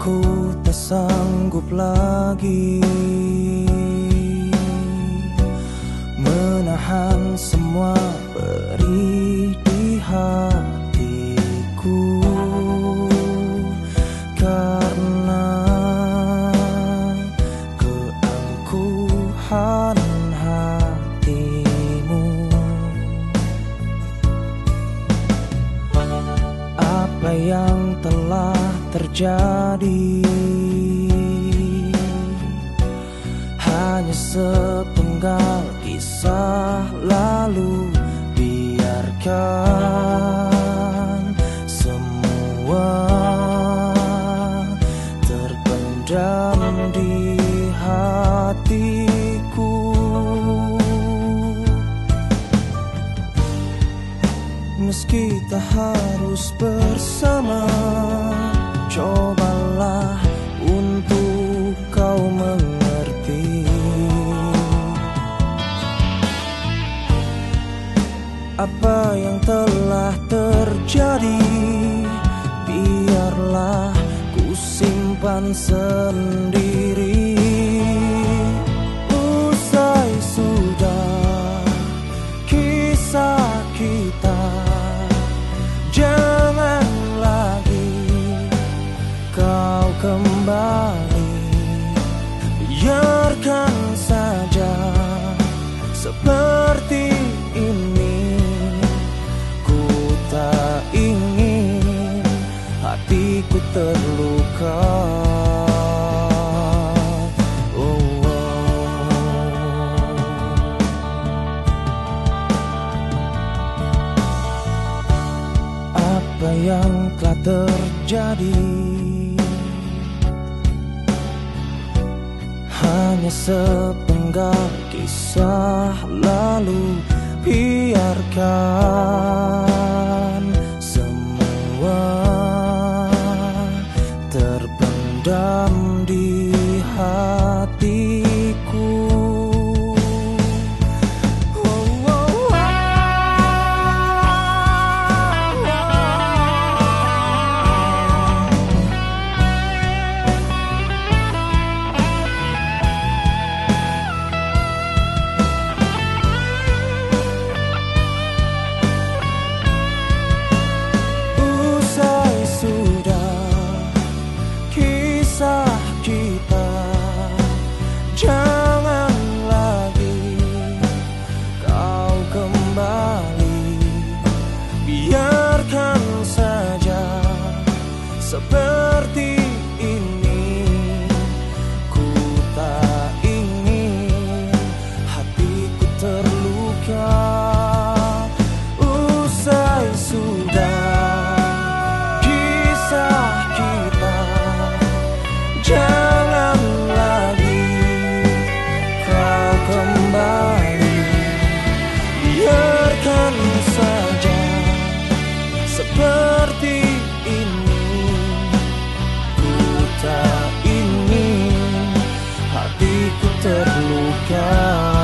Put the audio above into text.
Ku tak sanggup lagi Menahan semua beri di hatiku terjadi. Hanya sepenggal kisah lalu Biarkan semua terpendam di hatiku. Meski tak harus bersama Cobalah untuk kau mengerti. Apa yang telah terjadi Biarlah ku simpan sendiri yang telah terjadi. Hanya sepenggal kisah lalu Biarkan semua terpendam di hatiku seperti ini. Ku tak ingin hatiku terluka.